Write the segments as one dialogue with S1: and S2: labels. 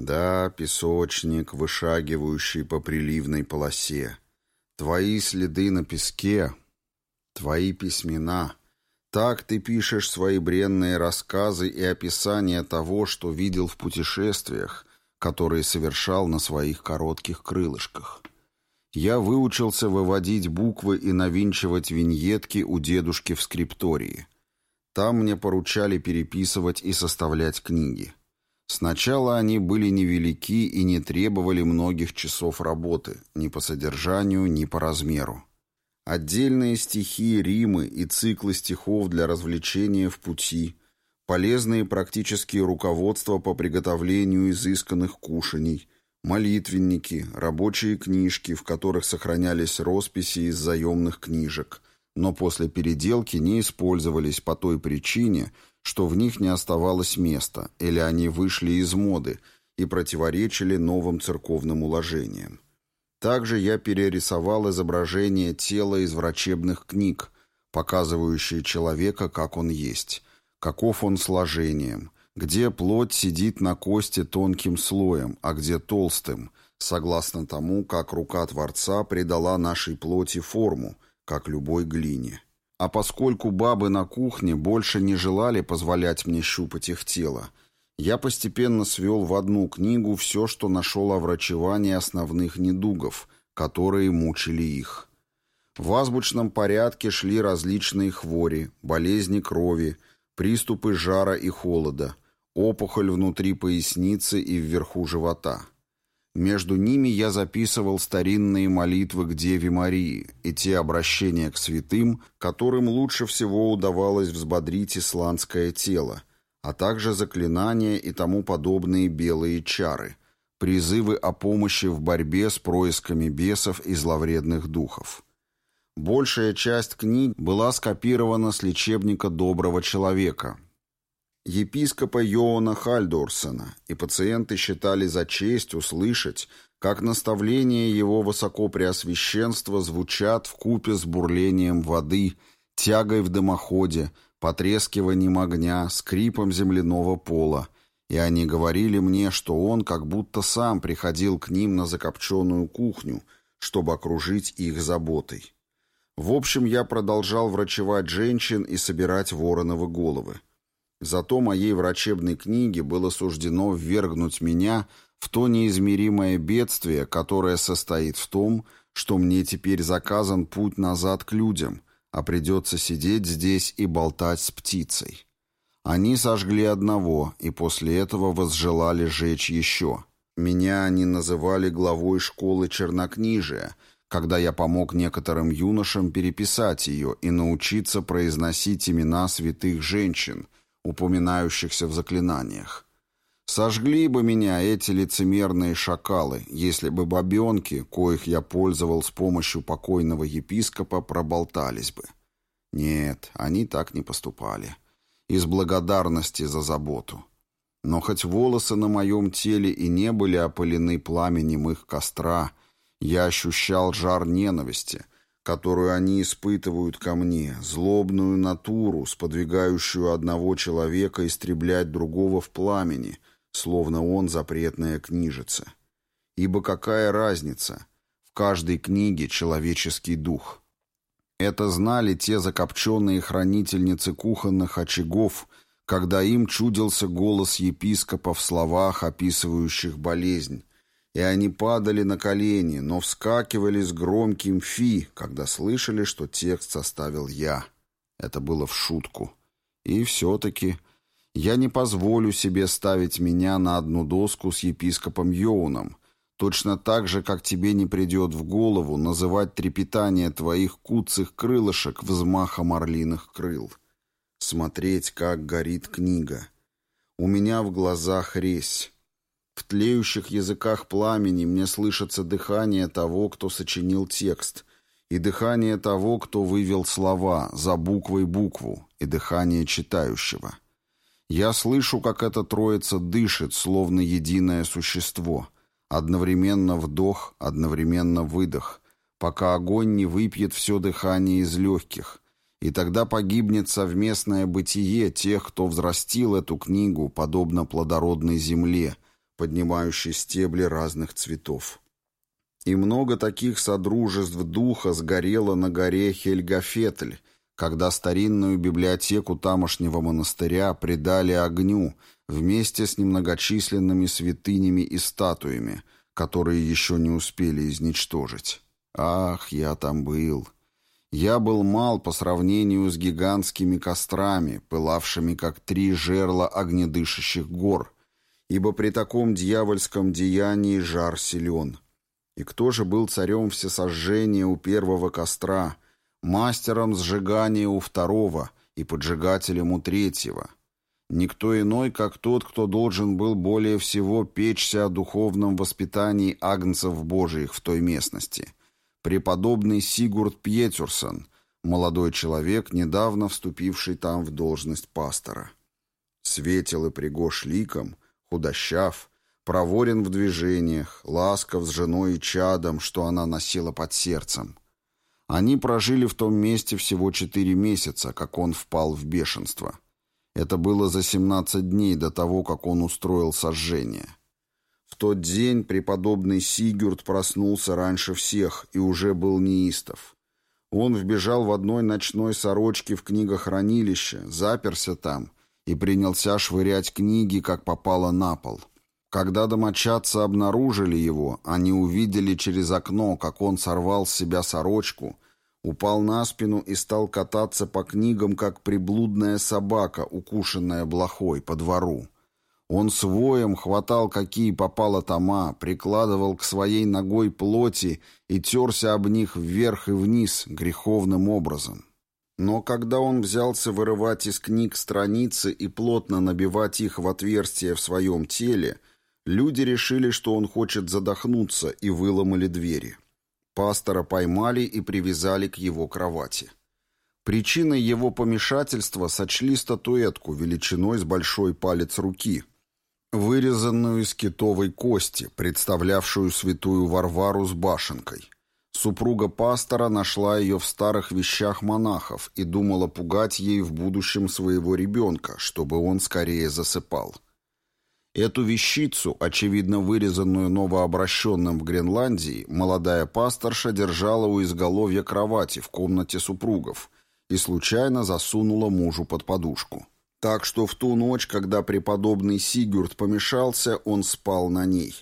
S1: Да, песочник, вышагивающий по приливной полосе. Твои следы на песке, твои письмена. Так ты пишешь свои бренные рассказы и описания того, что видел в путешествиях, которые совершал на своих коротких крылышках. Я выучился выводить буквы и навинчивать виньетки у дедушки в скриптории. Там мне поручали переписывать и составлять книги. Сначала они были невелики и не требовали многих часов работы, ни по содержанию, ни по размеру. Отдельные стихи, римы и циклы стихов для развлечения в пути, полезные практические руководства по приготовлению изысканных кушаний, молитвенники, рабочие книжки, в которых сохранялись росписи из заемных книжек, но после переделки не использовались по той причине, что в них не оставалось места, или они вышли из моды и противоречили новым церковным уложениям. Также я перерисовал изображение тела из врачебных книг, показывающие человека, как он есть, каков он сложением, где плоть сидит на кости тонким слоем, а где толстым, согласно тому, как рука Творца придала нашей плоти форму, как любой глине. А поскольку бабы на кухне больше не желали позволять мне щупать их тело, я постепенно свел в одну книгу все, что нашел о врачевании основных недугов, которые мучили их. В азбучном порядке шли различные хвори, болезни крови, приступы жара и холода, опухоль внутри поясницы и вверху живота – между ними я записывал старинные молитвы к Деве Марии и те обращения к святым, которым лучше всего удавалось взбодрить исландское тело, а также заклинания и тому подобные белые чары, призывы о помощи в борьбе с происками бесов и зловредных духов. Большая часть книг была скопирована с лечебника доброго человека, епископа Йоана Хальдорсена, и пациенты считали за честь услышать, как наставления его высокопреосвященства звучат в купе с бурлением воды, тягой в дымоходе, потрескиванием огня, скрипом земляного пола, и они говорили мне, что он как будто сам приходил к ним на закопченную кухню, чтобы окружить их заботой. В общем, я продолжал врачевать женщин и собирать вороновы головы. Зато моей врачебной книге было суждено ввергнуть меня в то неизмеримое бедствие, которое состоит в том, что мне теперь заказан путь назад к людям, а придется сидеть здесь и болтать с птицей. Они сожгли одного, и после этого возжелали жечь еще. Меня они называли главой школы чернокнижия, когда я помог некоторым юношам переписать ее и научиться произносить имена святых женщин – упоминающихся в заклинаниях. Сожгли бы меня эти лицемерные шакалы, если бы бабенки, коих я пользовал с помощью покойного епископа, проболтались бы. Нет, они так не поступали. Из благодарности за заботу. Но хоть волосы на моем теле и не были опылены пламенем их костра, я ощущал жар ненависти, которую они испытывают ко мне, злобную натуру, сподвигающую одного человека истреблять другого в пламени, словно он запретная книжица. Ибо какая разница? В каждой книге человеческий дух. Это знали те закопченные хранительницы кухонных очагов, когда им чудился голос епископа в словах, описывающих болезнь, и они падали на колени, но вскакивали с громким «фи», когда слышали, что текст составил я. Это было в шутку. И все-таки я не позволю себе ставить меня на одну доску с епископом Йоуном, точно так же, как тебе не придет в голову называть трепетание твоих куцых крылышек взмахом орлиных крыл. Смотреть, как горит книга. У меня в глазах резь. В тлеющих языках пламени мне слышится дыхание того, кто сочинил текст, и дыхание того, кто вывел слова за буквой букву, и дыхание читающего. Я слышу, как эта троица дышит, словно единое существо. Одновременно вдох, одновременно выдох, пока огонь не выпьет все дыхание из легких, и тогда погибнет совместное бытие тех, кто взрастил эту книгу, подобно плодородной земле — поднимающий стебли разных цветов. И много таких содружеств духа сгорело на горе Хельгафетль, когда старинную библиотеку тамошнего монастыря предали огню вместе с немногочисленными святынями и статуями, которые еще не успели изничтожить. Ах, я там был. Я был мал по сравнению с гигантскими кострами, пылавшими как три жерла огнедышащих гор, ибо при таком дьявольском деянии жар силен. И кто же был царем всесожжения у первого костра, мастером сжигания у второго и поджигателем у третьего? Никто иной, как тот, кто должен был более всего печься о духовном воспитании агнцев божиих в той местности. Преподобный Сигурд Пьетюрсон, молодой человек, недавно вступивший там в должность пастора. Светел и пригож ликом, худощав, проворен в движениях, ласков с женой и чадом, что она носила под сердцем. Они прожили в том месте всего четыре месяца, как он впал в бешенство. Это было за семнадцать дней до того, как он устроил сожжение. В тот день преподобный Сигюрд проснулся раньше всех и уже был неистов. Он вбежал в одной ночной сорочке в книгохранилище, заперся там и принялся швырять книги, как попало на пол. Когда домочадцы обнаружили его, они увидели через окно, как он сорвал с себя сорочку, упал на спину и стал кататься по книгам, как приблудная собака, укушенная блохой, по двору. Он с воем хватал, какие попало тома, прикладывал к своей ногой плоти и терся об них вверх и вниз греховным образом. Но когда он взялся вырывать из книг страницы и плотно набивать их в отверстия в своем теле, Люди решили, что он хочет задохнуться, и выломали двери. Пастора поймали и привязали к его кровати. Причиной его помешательства сочли статуэтку величиной с большой палец руки, вырезанную из китовой кости, представлявшую святую Варвару с башенкой. Супруга пастора нашла ее в старых вещах монахов и думала пугать ей в будущем своего ребенка, чтобы он скорее засыпал. Эту вещицу, очевидно вырезанную новообращенным в Гренландии, молодая пасторша держала у изголовья кровати в комнате супругов и случайно засунула мужу под подушку. Так что в ту ночь, когда преподобный Сигурд помешался, он спал на ней.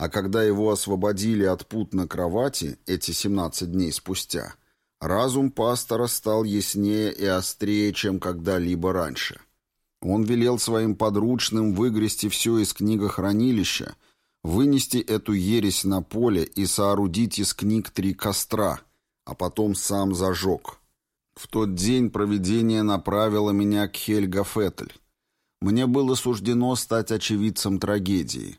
S1: А когда его освободили от пут на кровати, эти 17 дней спустя, разум пастора стал яснее и острее, чем когда-либо раньше – он велел своим подручным выгрести все из книгохранилища, вынести эту ересь на поле и соорудить из книг три костра, а потом сам зажег. В тот день провидение направило меня к Хельгафетль. Мне было суждено стать очевидцем трагедии.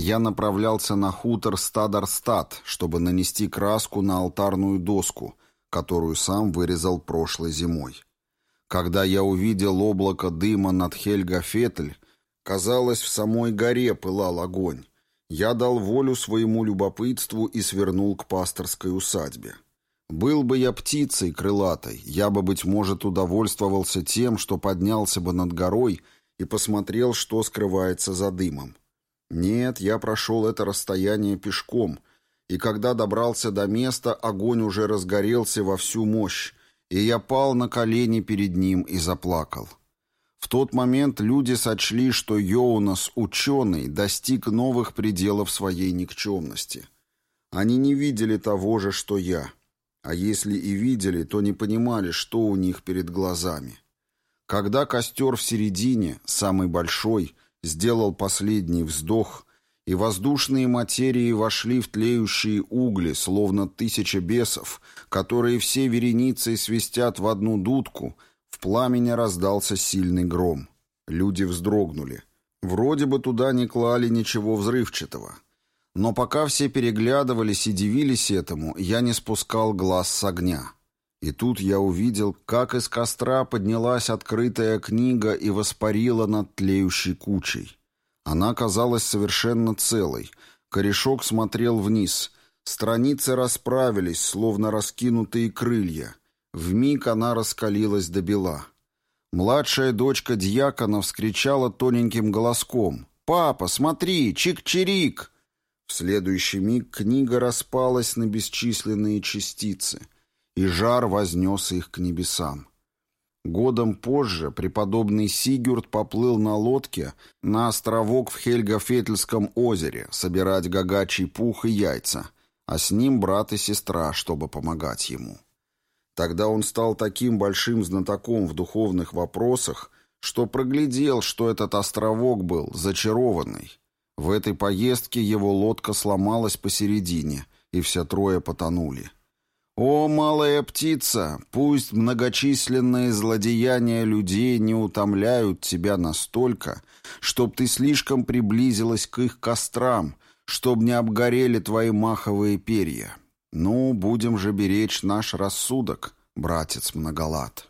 S1: Я направлялся на хутор Стадарстад, чтобы нанести краску на алтарную доску, которую сам вырезал прошлой зимой. Когда я увидел облако дыма над Хельгафетль, казалось, в самой горе пылал огонь. Я дал волю своему любопытству и свернул к пасторской усадьбе. Был бы я птицей крылатой, я бы, быть может, удовольствовался тем, что поднялся бы над горой и посмотрел, что скрывается за дымом. Нет, я прошел это расстояние пешком, и когда добрался до места, огонь уже разгорелся во всю мощь, и я пал на колени перед ним и заплакал. В тот момент люди сочли, что Йоунас, ученый, достиг новых пределов своей никчемности. Они не видели того же, что я. А если и видели, то не понимали, что у них перед глазами. Когда костер в середине, самый большой, сделал последний вздох, и воздушные материи вошли в тлеющие угли, словно тысяча бесов, которые все вереницей свистят в одну дудку, в пламени раздался сильный гром. Люди вздрогнули. Вроде бы туда не клали ничего взрывчатого. Но пока все переглядывались и дивились этому, я не спускал глаз с огня. И тут я увидел, как из костра поднялась открытая книга и воспарила над тлеющей кучей. Она казалась совершенно целой. Корешок смотрел вниз. Страницы расправились, словно раскинутые крылья. Вмиг она раскалилась до бела. Младшая дочка дьякона вскричала тоненьким голоском. Папа, смотри, чик-чирик!» В следующий миг книга распалась на бесчисленные частицы, и жар вознес их к небесам. Годом позже преподобный Сигюрд поплыл на лодке на островок в Хельгофетельском озере собирать гагачий пух и яйца, а с ним брат и сестра, чтобы помогать ему. Тогда он стал таким большим знатоком в духовных вопросах, что проглядел, что этот островок был зачарованный. В этой поездке его лодка сломалась посередине, и все трое потонули. «О, малая птица, пусть многочисленные злодеяния людей не утомляют тебя настолько, чтоб ты слишком приблизилась к их кострам, чтоб не обгорели твои маховые перья. Ну, будем же беречь наш рассудок, братец Многолад».